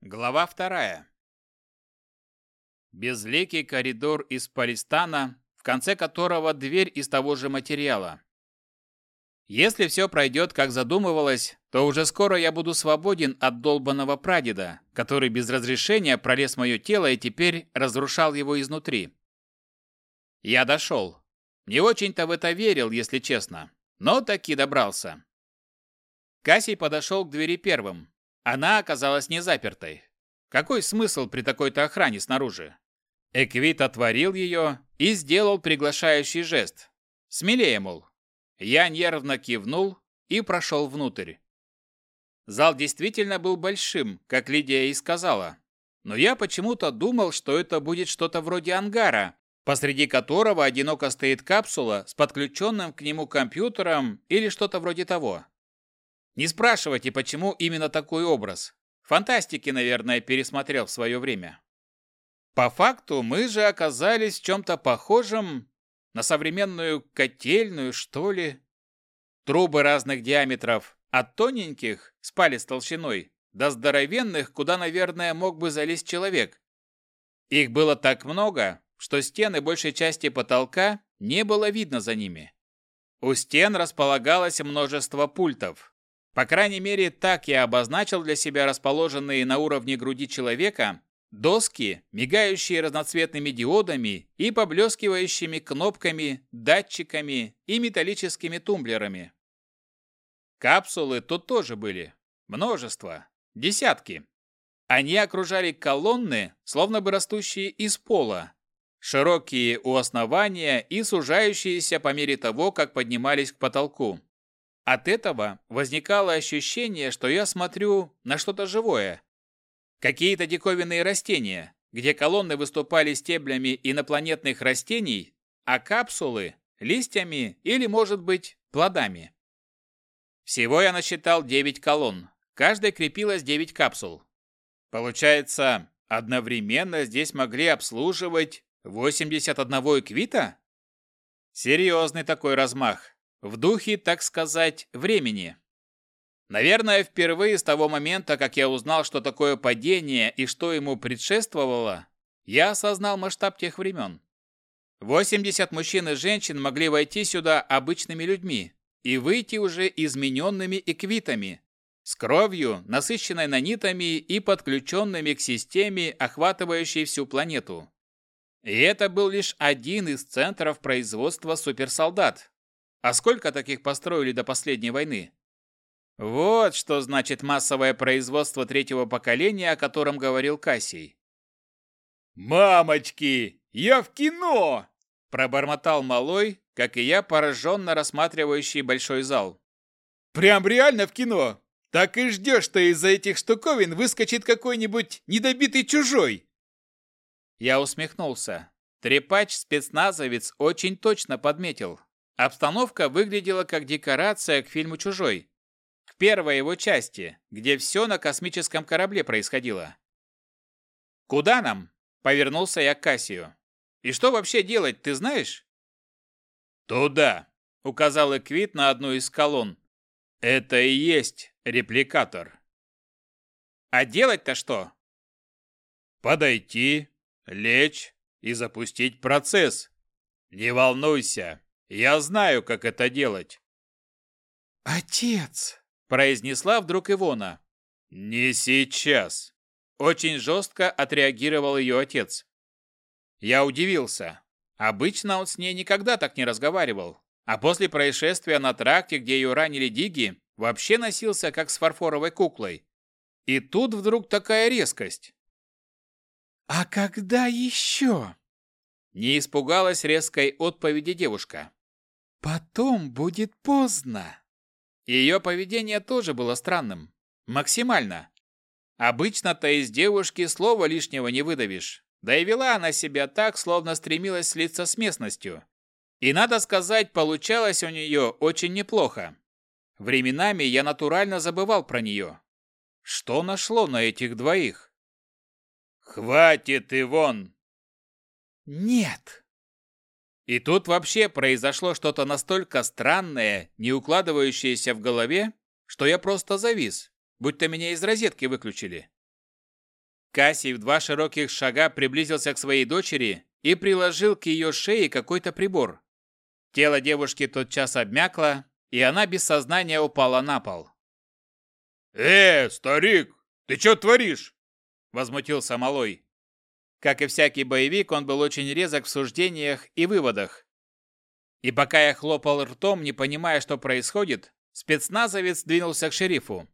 Глава вторая. Безликий коридор из полистана, в конце которого дверь из того же материала. Если все пройдет, как задумывалось, то уже скоро я буду свободен от долбанного прадеда, который без разрешения пролез в мое тело и теперь разрушал его изнутри. Я дошел. Не очень-то в это верил, если честно, но таки добрался. Кассий подошел к двери первым. Она оказалась не запертой. Какой смысл при такой-то охране снаружи? Эквит отворил ее и сделал приглашающий жест. Смелее, мол. Я нервно кивнул и прошел внутрь. Зал действительно был большим, как Лидия и сказала. Но я почему-то думал, что это будет что-то вроде ангара, посреди которого одиноко стоит капсула с подключенным к нему компьютером или что-то вроде того. Не спрашивайте, почему именно такой образ. Фантастики, наверное, пересмотрел в свое время. По факту мы же оказались в чем-то похожем на современную котельную, что ли. Трубы разных диаметров, от тоненьких, с палец толщиной, до здоровенных, куда, наверное, мог бы залезть человек. Их было так много, что стены большей части потолка не было видно за ними. У стен располагалось множество пультов. По крайней мере, так я обозначил для себя расположенные на уровне груди человека доски, мигающие разноцветными диодами и поблескивающими кнопками, датчиками и металлическими тумблерами. Капсулы тут тоже были. Множество. Десятки. Они окружали колонны, словно бы растущие из пола, широкие у основания и сужающиеся по мере того, как поднимались к потолку. От этого возникало ощущение, что я смотрю на что-то живое. Какие-то диковинные растения, где колонны выступали стеблями инопланетных растений, а капсулы – листьями или, может быть, плодами. Всего я насчитал 9 колонн. Каждой крепилось 9 капсул. Получается, одновременно здесь могли обслуживать 81 эквита? Серьезный такой размах. В духе, так сказать, времени. Наверное, впервые с того момента, как я узнал, что такое падение и что ему предшествовало, я осознал масштаб тех времен. 80 мужчин и женщин могли войти сюда обычными людьми и выйти уже измененными эквитами, с кровью, насыщенной нанитами и подключенными к системе, охватывающей всю планету. И это был лишь один из центров производства суперсолдат, а сколько таких построили до последней войны? Вот что значит массовое производство третьего поколения, о котором говорил Кассий. «Мамочки, я в кино!» Пробормотал малой, как и я, пораженно рассматривающий большой зал. «Прям реально в кино! Так и ждешь, что из-за этих штуковин выскочит какой-нибудь недобитый чужой!» Я усмехнулся. Трепач-спецназовец очень точно подметил. Обстановка выглядела как декорация к фильму «Чужой», к первой его части, где все на космическом корабле происходило. «Куда нам?» – повернулся я к Кассию. «И что вообще делать, ты знаешь?» «Туда!» – указал Эквит на одну из колонн. «Это и есть репликатор». «А делать-то что?» «Подойти, лечь и запустить процесс. Не волнуйся, я знаю, как это делать. Отец, произнесла вдруг Ивона. Не сейчас. Очень жестко отреагировал ее отец. Я удивился. Обычно он с ней никогда так не разговаривал. А после происшествия на тракте, где ее ранили диги, вообще носился как с фарфоровой куклой. И тут вдруг такая резкость. «А когда еще?» Не испугалась резкой отповеди девушка. Потом будет поздно. Ее поведение тоже было странным. Максимально. Обычно-то из девушки слова лишнего не выдавишь. Да и вела она себя так, словно стремилась слиться с местностью. И надо сказать, получалось у нее очень неплохо. Временами я натурально забывал про нее. Что нашло на этих двоих? «Хватит, Ивон!» «Нет!» И тут вообще произошло что-то настолько странное, не укладывающееся в голове, что я просто завис, будто меня из розетки выключили. Кассий в два широких шага приблизился к своей дочери и приложил к ее шее какой-то прибор. Тело девушки тотчас обмякло, и она без сознания упала на пол. «Э, старик, ты что творишь?» – возмутился Малой. Как и всякий боевик, он был очень резок в суждениях и выводах. И пока я хлопал ртом, не понимая, что происходит, спецназовец двинулся к шерифу.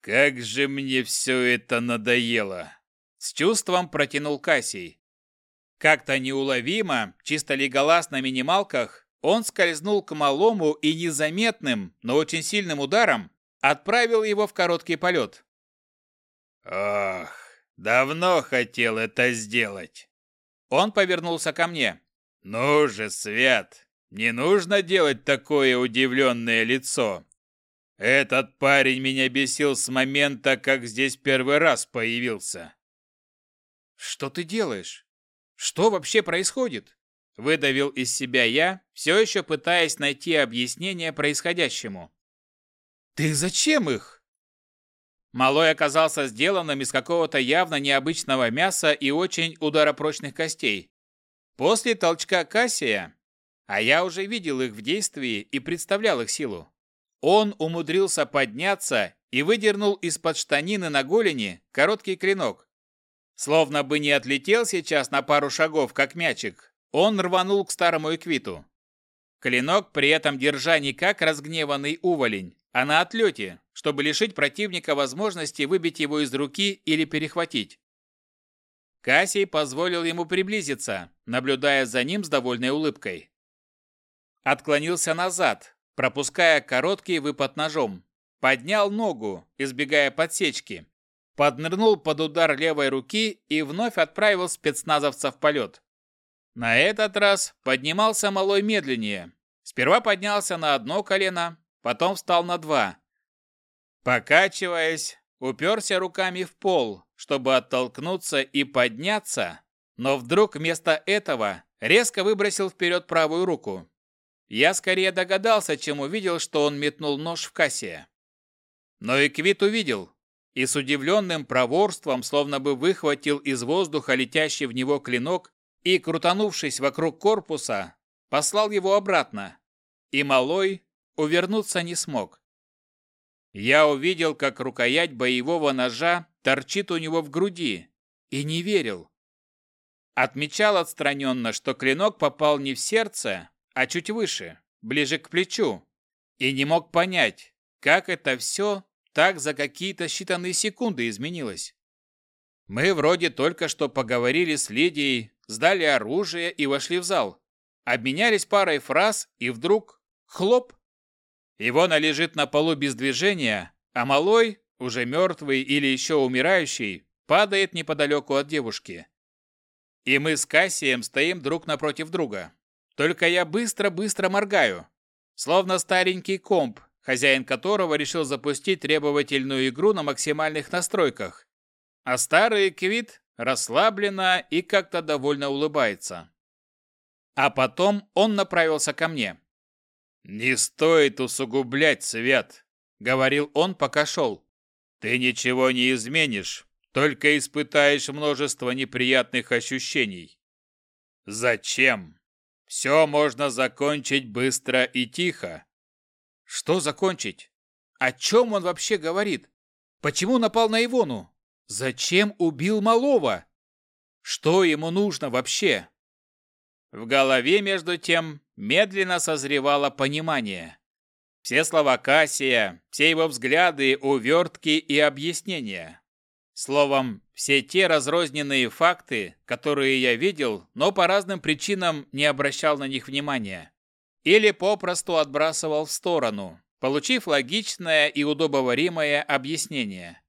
«Как же мне все это надоело!» С чувством протянул Кассий. Как-то неуловимо, чисто леголас на минималках, он скользнул к малому и незаметным, но очень сильным ударом отправил его в короткий полет. «Ох, давно хотел это сделать!» Он повернулся ко мне. «Ну же, Свят, не нужно делать такое удивленное лицо. Этот парень меня бесил с момента, как здесь первый раз появился». «Что ты делаешь? Что вообще происходит?» Выдавил из себя я, все еще пытаясь найти объяснение происходящему. «Ты зачем их?» Малой оказался сделанным из какого-то явно необычного мяса и очень ударопрочных костей. После толчка Кассия, а я уже видел их в действии и представлял их силу, он умудрился подняться и выдернул из-под штанины на голени короткий клинок. Словно бы не отлетел сейчас на пару шагов, как мячик, он рванул к старому эквиту. Клинок при этом держа не как разгневанный уволень, а на отлете, чтобы лишить противника возможности выбить его из руки или перехватить. Кассий позволил ему приблизиться, наблюдая за ним с довольной улыбкой. Отклонился назад, пропуская короткий выпад ножом. Поднял ногу, избегая подсечки. Поднырнул под удар левой руки и вновь отправил спецназовца в полет. На этот раз поднимался малой медленнее. Сперва поднялся на одно колено, потом встал на два. Покачиваясь, уперся руками в пол, чтобы оттолкнуться и подняться, но вдруг вместо этого резко выбросил вперед правую руку. Я скорее догадался, чем увидел, что он метнул нож в кассе. Но и Квит увидел, и с удивленным проворством, словно бы выхватил из воздуха летящий в него клинок и, крутанувшись вокруг корпуса, послал его обратно, и малой увернуться не смог. Я увидел, как рукоять боевого ножа торчит у него в груди, и не верил. Отмечал отстраненно, что клинок попал не в сердце, а чуть выше, ближе к плечу, и не мог понять, как это все так за какие-то считанные секунды изменилось. Мы вроде только что поговорили с Лидией, сдали оружие и вошли в зал. Обменялись парой фраз, и вдруг – хлоп! Ивона лежит на полу без движения, а малой, уже мертвый или еще умирающий, падает неподалеку от девушки. И мы с Кассием стоим друг напротив друга. Только я быстро-быстро моргаю. Словно старенький комп, хозяин которого решил запустить требовательную игру на максимальных настройках. А старый Квит расслабленно и как-то довольно улыбается. А потом он направился ко мне. «Не стоит усугублять, Свят», — говорил он, пока шел. «Ты ничего не изменишь, только испытаешь множество неприятных ощущений». «Зачем?» Все можно закончить быстро и тихо. Что закончить? О чем он вообще говорит? Почему напал на Ивону? Зачем убил малого? Что ему нужно вообще? В голове, между тем, медленно созревало понимание. Все слова Кассия, все его взгляды, увертки и объяснения. Словом, все те разрозненные факты, которые я видел, но по разным причинам не обращал на них внимания. Или попросту отбрасывал в сторону, получив логичное и удобоваримое объяснение.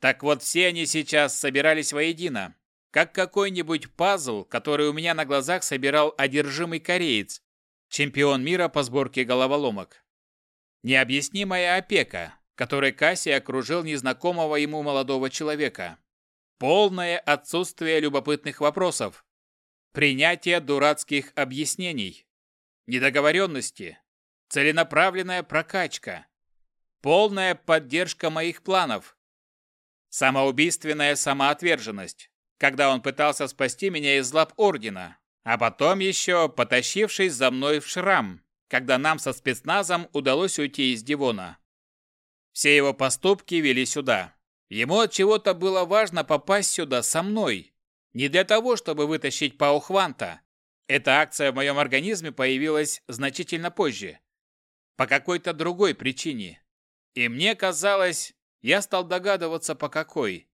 Так вот, все они сейчас собирались воедино, как какой-нибудь пазл, который у меня на глазах собирал одержимый кореец, чемпион мира по сборке головоломок. Необъяснимая опека, которой Касси окружил незнакомого ему молодого человека. Полное отсутствие любопытных вопросов. Принятие дурацких объяснений. Недоговоренности. Целенаправленная прокачка. Полная поддержка моих планов. Самоубийственная самоотверженность, когда он пытался спасти меня из лап Ордена, а потом еще потащившись за мной в шрам, когда нам со спецназом удалось уйти из Дивона. Все его поступки вели сюда. Ему от чего-то было важно попасть сюда со мной. Не для того, чтобы вытащить Паухванта. Эта акция в моем организме появилась значительно позже. По какой-то другой причине. И мне казалось, я стал догадываться, по какой.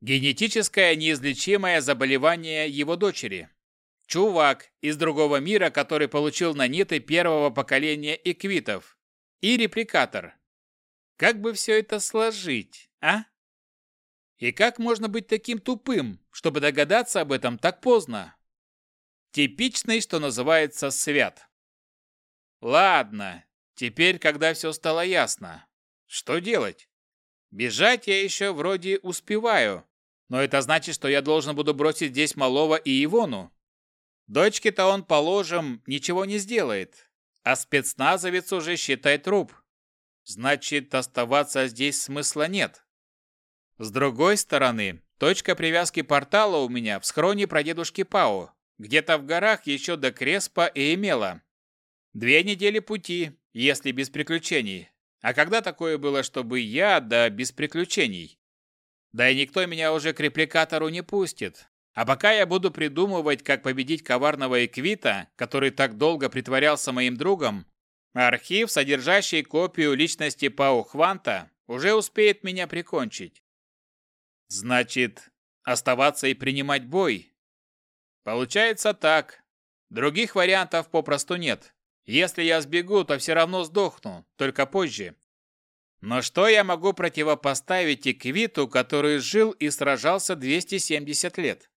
Генетическое неизлечимое заболевание его дочери. Чувак из другого мира, который получил наниты первого поколения эквитов. И репликатор. Как бы все это сложить, а? И как можно быть таким тупым, чтобы догадаться об этом так поздно? Типичный, что называется, свят. Ладно, теперь, когда все стало ясно, что делать? Бежать я еще вроде успеваю, но это значит, что я должен буду бросить здесь Малова и Ивону. Дочке-то он, положим, ничего не сделает, а спецназовец уже считай труп. Значит, оставаться здесь смысла нет. С другой стороны, точка привязки портала у меня в схроне прадедушки Пао, где-то в горах еще до Креспа и Эмела. Две недели пути, если без приключений. А когда такое было, чтобы я, да без приключений? Да и никто меня уже к репликатору не пустит. А пока я буду придумывать, как победить коварного Эквита, который так долго притворялся моим другом, архив, содержащий копию личности Пау Хванта, уже успеет меня прикончить. Значит, оставаться и принимать бой. Получается так. Других вариантов попросту нет. Если я сбегу, то все равно сдохну, только позже. Но что я могу противопоставить Эквиту, который жил и сражался 270 лет?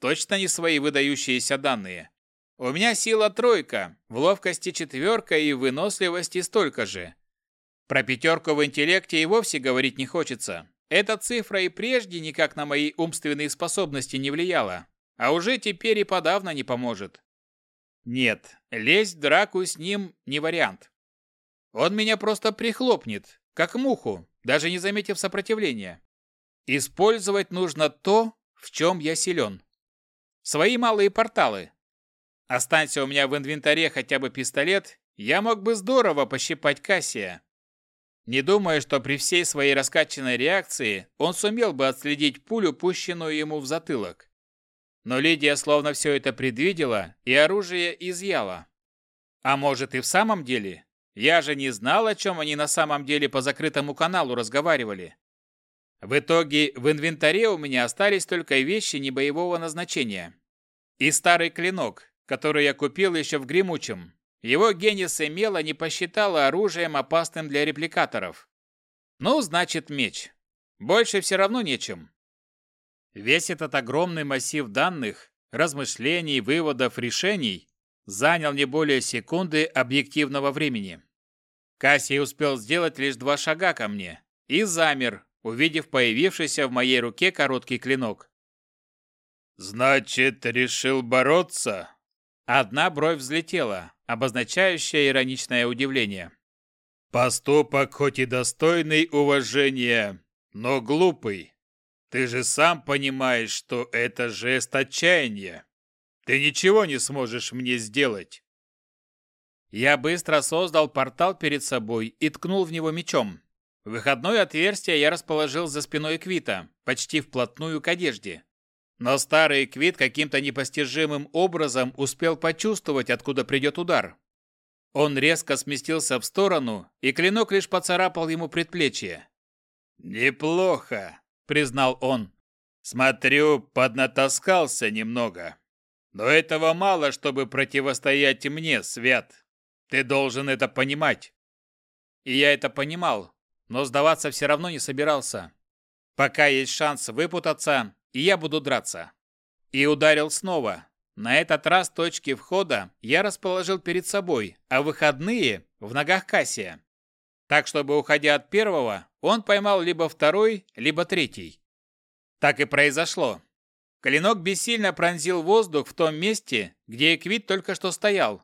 Точно не свои выдающиеся данные. У меня сила тройка, в ловкости четверка и выносливости столько же. Про пятерку в интеллекте и вовсе говорить не хочется. Эта цифра и прежде никак на мои умственные способности не влияла, а уже теперь и подавно не поможет. Нет, лезть в драку с ним не вариант. Он меня просто прихлопнет, как муху, даже не заметив сопротивления. Использовать нужно то, в чем я силен. Свои малые порталы. Останься у меня в инвентаре хотя бы пистолет, я мог бы здорово пощипать Кассия. Не думаю, что при всей своей раскачанной реакции он сумел бы отследить пулю, пущенную ему в затылок. Но Лидия словно все это предвидела и оружие изъяла. А может и в самом деле? Я же не знал, о чем они на самом деле по закрытому каналу разговаривали. В итоге в инвентаре у меня остались только вещи небоевого назначения. И старый клинок, который я купил еще в Гремучем. Его Генис Эмела не посчитала оружием опасным для репликаторов. Ну, значит, меч. Больше все равно нечем. Весь этот огромный массив данных, размышлений, выводов, решений занял не более секунды объективного времени. Кассий успел сделать лишь два шага ко мне и замер, увидев появившийся в моей руке короткий клинок. «Значит, решил бороться?» Одна бровь взлетела, обозначающая ироничное удивление. «Поступок хоть и достойный уважения, но глупый. Ты же сам понимаешь, что это жест отчаяния. Ты ничего не сможешь мне сделать. Я быстро создал портал перед собой и ткнул в него мечом. Выходное отверстие я расположил за спиной Квита, почти вплотную к одежде. Но старый Квит каким-то непостижимым образом успел почувствовать, откуда придет удар. Он резко сместился в сторону, и клинок лишь поцарапал ему предплечье. «Неплохо», признал он. Смотрю, поднатаскался немного. Но этого мало, чтобы противостоять мне, Свят. Ты должен это понимать. И я это понимал, но сдаваться все равно не собирался. Пока есть шанс выпутаться, и я буду драться. И ударил снова. На этот раз точки входа я расположил перед собой, а выходные – в ногах Кассия. Так, чтобы, уходя от первого, он поймал либо второй, либо третий. Так и произошло. Клинок бессильно пронзил воздух в том месте, где Эквит только что стоял.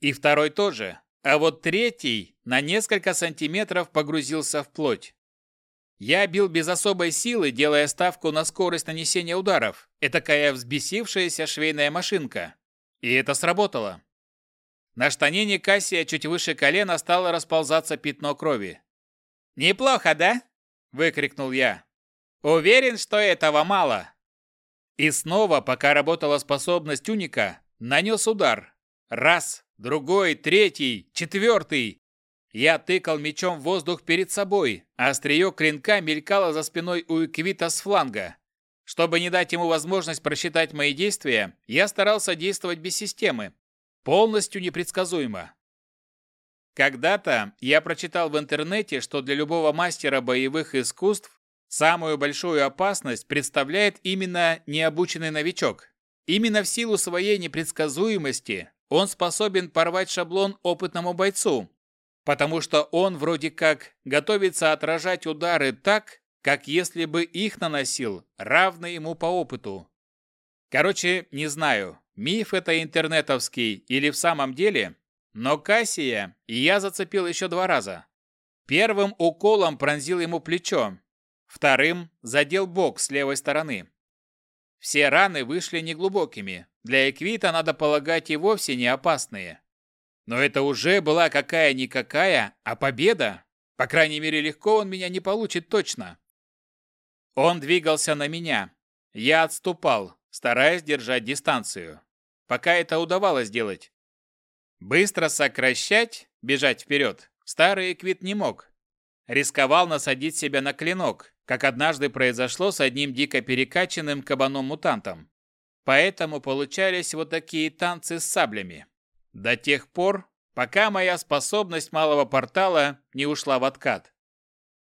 И второй тоже. А вот третий на несколько сантиметров погрузился в плоть. Я бил без особой силы, делая ставку на скорость нанесения ударов. Этакая взбесившаяся швейная машинка. И это сработало. На штанине Кассия чуть выше колена стало расползаться пятно крови. «Неплохо, да?» – выкрикнул я. «Уверен, что этого мало». И снова, пока работала способность уника, нанес удар. Раз, другой, третий, четвертый. Я тыкал мечом в воздух перед собой, а острие клинка мелькало за спиной у Эквита с фланга. Чтобы не дать ему возможность просчитать мои действия, я старался действовать без системы. Полностью непредсказуемо. Когда-то я прочитал в интернете, что для любого мастера боевых искусств самую большую опасность представляет именно необученный новичок. Именно в силу своей непредсказуемости он способен порвать шаблон опытному бойцу, потому что он вроде как готовится отражать удары так, как если бы их наносил равный ему по опыту. Короче, не знаю, миф это интернетовский или в самом деле, но Кассия я зацепил еще два раза. Первым уколом пронзил ему плечо, вторым задел бок с левой стороны. Все раны вышли неглубокими, для Эквита, надо полагать, и вовсе не опасные. Но это уже была какая-никакая, а победа. По крайней мере, легко он меня не получит точно. Он двигался на меня. Я отступал, стараясь держать дистанцию. Пока это удавалось делать. Быстро сокращать, бежать вперед, старый Эквит не мог. Рисковал насадить себя на клинок, как однажды произошло с одним дико перекачанным кабаном-мутантом. Поэтому получались вот такие танцы с саблями. До тех пор, пока моя способность малого портала не ушла в откат.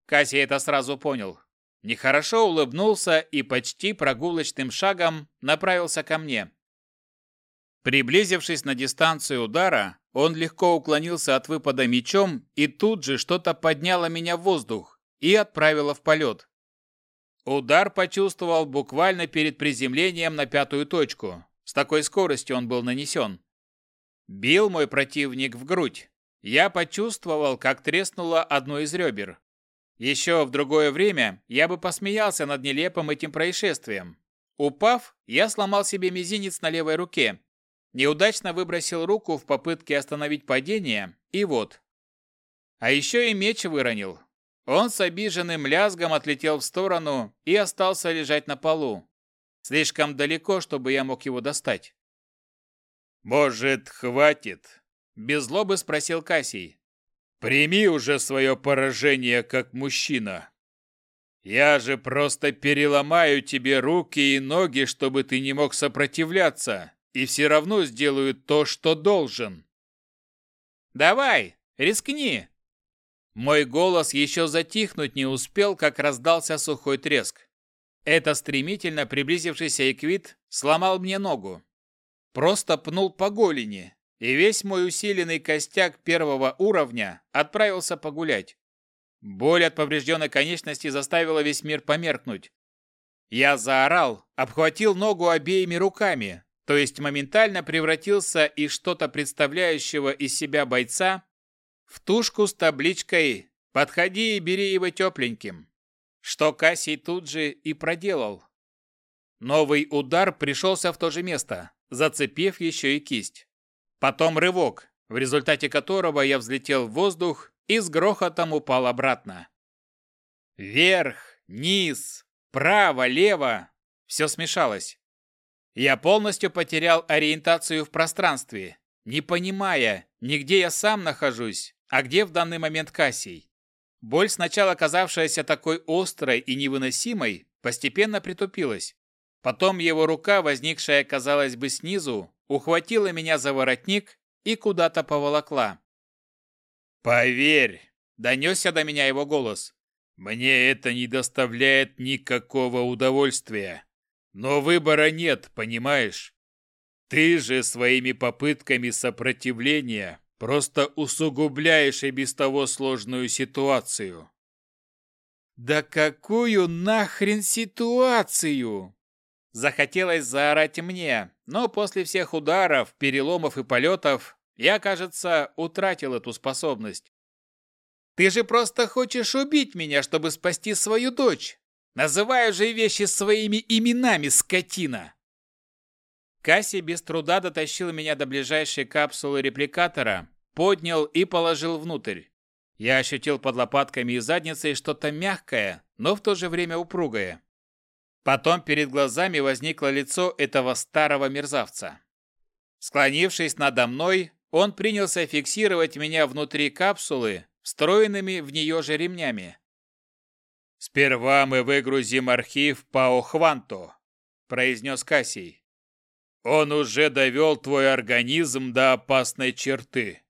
Касси это сразу понял. Нехорошо улыбнулся и почти прогулочным шагом направился ко мне. Приблизившись на дистанцию удара, он легко уклонился от выпада мечом и тут же что-то подняло меня в воздух и отправило в полет. Удар почувствовал буквально перед приземлением на пятую точку. С такой скоростью он был нанесен. Бил мой противник в грудь. Я почувствовал, как треснуло одно из ребер. Еще в другое время я бы посмеялся над нелепым этим происшествием. Упав, я сломал себе мизинец на левой руке. Неудачно выбросил руку в попытке остановить падение, и вот. А еще и меч выронил. Он с обиженным лязгом отлетел в сторону и остался лежать на полу. Слишком далеко, чтобы я мог его достать. «Может, хватит?» – без злобы спросил Кассий. «Прими уже свое поражение как мужчина. Я же просто переломаю тебе руки и ноги, чтобы ты не мог сопротивляться, и все равно сделаю то, что должен». «Давай, рискни!» Мой голос еще затихнуть не успел, как раздался сухой треск. Это стремительно приблизившийся Эквит сломал мне ногу. Просто пнул по голени, и весь мой усиленный костяк первого уровня отправился погулять. Боль от поврежденной конечности заставила весь мир померкнуть. Я заорал, обхватил ногу обеими руками, то есть моментально превратился из что-то представляющего из себя бойца в тушку с табличкой «Подходи и бери его тепленьким», что Кассий тут же и проделал. Новый удар пришелся в то же место, зацепив еще и кисть. Потом рывок, в результате которого я взлетел в воздух и с грохотом упал обратно. Вверх, низ, право, лево – все смешалось. Я полностью потерял ориентацию в пространстве, не понимая, ни где я сам нахожусь, а где в данный момент Кассий. Боль, сначала казавшаяся такой острой и невыносимой, постепенно притупилась. Потом его рука, возникшая, казалось бы, снизу, ухватила меня за воротник и куда-то поволокла. «Поверь!» – донесся до меня его голос. «Мне это не доставляет никакого удовольствия. Но выбора нет, понимаешь? Ты же своими попытками сопротивления просто усугубляешь и без того сложную ситуацию». «Да какую нахрен ситуацию?» Захотелось заорать мне, но после всех ударов, переломов и полетов я, кажется, утратил эту способность. Ты же просто хочешь убить меня, чтобы спасти свою дочь. Называй же вещи своими именами, скотина!» Касси без труда дотащил меня до ближайшей капсулы репликатора, поднял и положил внутрь. Я ощутил под лопатками и задницей что-то мягкое, но в то же время упругое. Потом перед глазами возникло лицо этого старого мерзавца. Склонившись надо мной, он принялся фиксировать меня внутри капсулы, встроенными в нее же ремнями. «Сперва мы выгрузим архив по Охванту», – произнес Кассий. «Он уже довел твой организм до опасной черты.